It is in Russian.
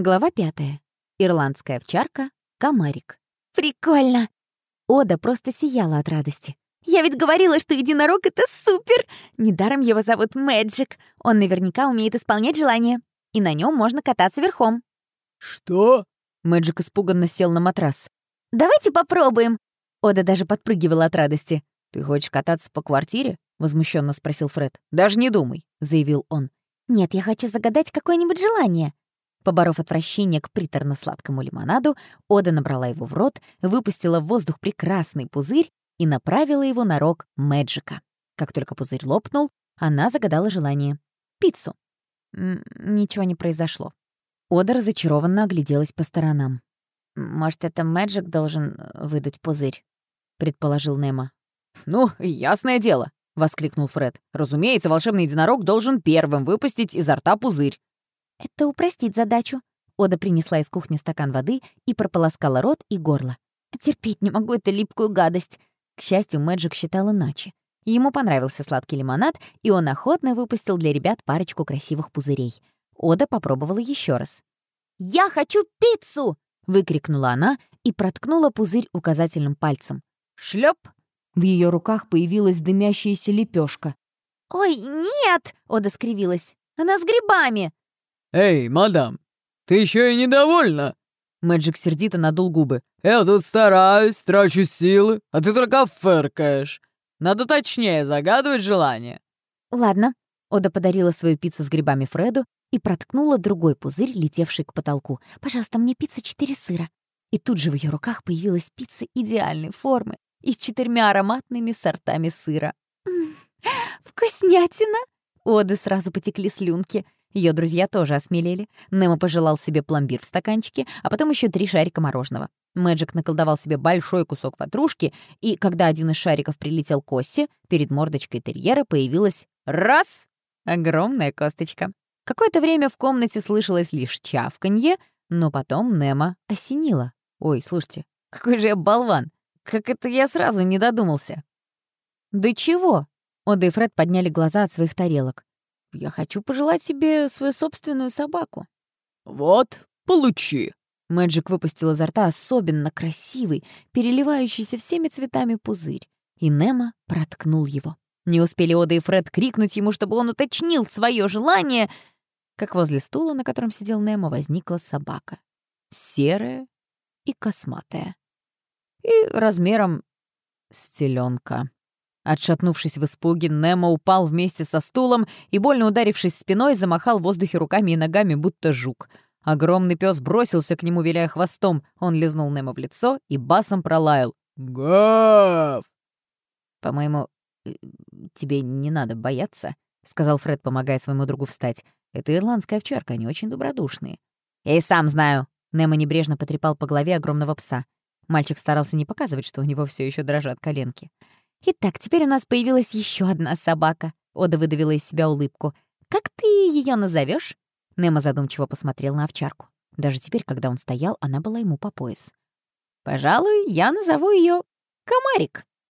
Глава пятая. Ирландская овчарка, комарик. «Прикольно!» Ода просто сияла от радости. «Я ведь говорила, что единорог — это супер! Недаром его зовут Мэджик. Он наверняка умеет исполнять желания. И на нем можно кататься верхом». «Что?» Мэджик испуганно сел на матрас. «Давайте попробуем!» Ода даже подпрыгивала от радости. «Ты хочешь кататься по квартире?» — возмущенно спросил Фред. «Даже не думай», — заявил он. «Нет, я хочу загадать какое-нибудь желание», Поборов отвращение к приторно-сладкому лимонаду, Ода набрала его в рот, выпустила в воздух прекрасный пузырь и направила его на рог Мэджика. Как только пузырь лопнул, она загадала желание. Пиццу. М ничего не произошло. Ода разочарованно огляделась по сторонам. «Может, это Мэджик должен э, выдать пузырь?» — предположил Немо. «Ну, ясное дело», — воскликнул Фред. «Разумеется, волшебный единорог должен первым выпустить изо рта пузырь. Это упростит задачу. Ода принесла из кухни стакан воды и прополоскала рот и горло. Терпеть не могу эту липкую гадость. К счастью, Мэджик считал иначе. Ему понравился сладкий лимонад, и он охотно выпустил для ребят парочку красивых пузырей. Ода попробовала еще раз. «Я хочу пиццу!» — выкрикнула она и проткнула пузырь указательным пальцем. Шлеп! В ее руках появилась дымящаяся лепешка. «Ой, нет!» — Ода скривилась. «Она с грибами!» «Эй, мадам, ты еще и недовольна?» Мэджик сердито надул губы. «Я тут стараюсь, трачу силы, а ты только фыркаешь. Надо точнее загадывать желание». «Ладно». Ода подарила свою пиццу с грибами Фреду и проткнула другой пузырь, летевший к потолку. «Пожалуйста, мне пиццу четыре сыра». И тут же в ее руках появилась пицца идеальной формы и с четырьмя ароматными сортами сыра. «М -м, «Вкуснятина!» Оды сразу потекли слюнки — ее друзья тоже осмелели. Немо пожелал себе пломбир в стаканчике, а потом еще три шарика мороженого. Мэджик наколдовал себе большой кусок ватрушки, и когда один из шариков прилетел к Оссе, перед мордочкой терьера появилась раз — огромная косточка. Какое-то время в комнате слышалось лишь чавканье, но потом Немо осенило. «Ой, слушайте, какой же я болван! Как это я сразу не додумался!» «Да чего?» Ода и Фред подняли глаза от своих тарелок. Я хочу пожелать себе свою собственную собаку». «Вот, получи». Мэджик выпустил изо рта особенно красивый, переливающийся всеми цветами пузырь, и Немо проткнул его. Не успели Ода и Фред крикнуть ему, чтобы он уточнил свое желание, как возле стула, на котором сидел Немо, возникла собака. Серая и косматая. И размером с теленка. Отшатнувшись в испуге, Немо упал вместе со стулом и, больно ударившись спиной, замахал в воздухе руками и ногами, будто жук. Огромный пес бросился к нему, виляя хвостом. Он лизнул Немо в лицо и басом пролаял. «Гав!» «По-моему, э, тебе не надо бояться», — сказал Фред, помогая своему другу встать. «Это ирландская овчарка, они очень добродушные». «Я и сам знаю», — Немо небрежно потрепал по голове огромного пса. Мальчик старался не показывать, что у него все еще дрожат коленки. «Итак, теперь у нас появилась еще одна собака», — Ода выдавила из себя улыбку. «Как ты ее назовешь? Немо задумчиво посмотрел на овчарку. Даже теперь, когда он стоял, она была ему по пояс. «Пожалуй, я назову ее Комарик».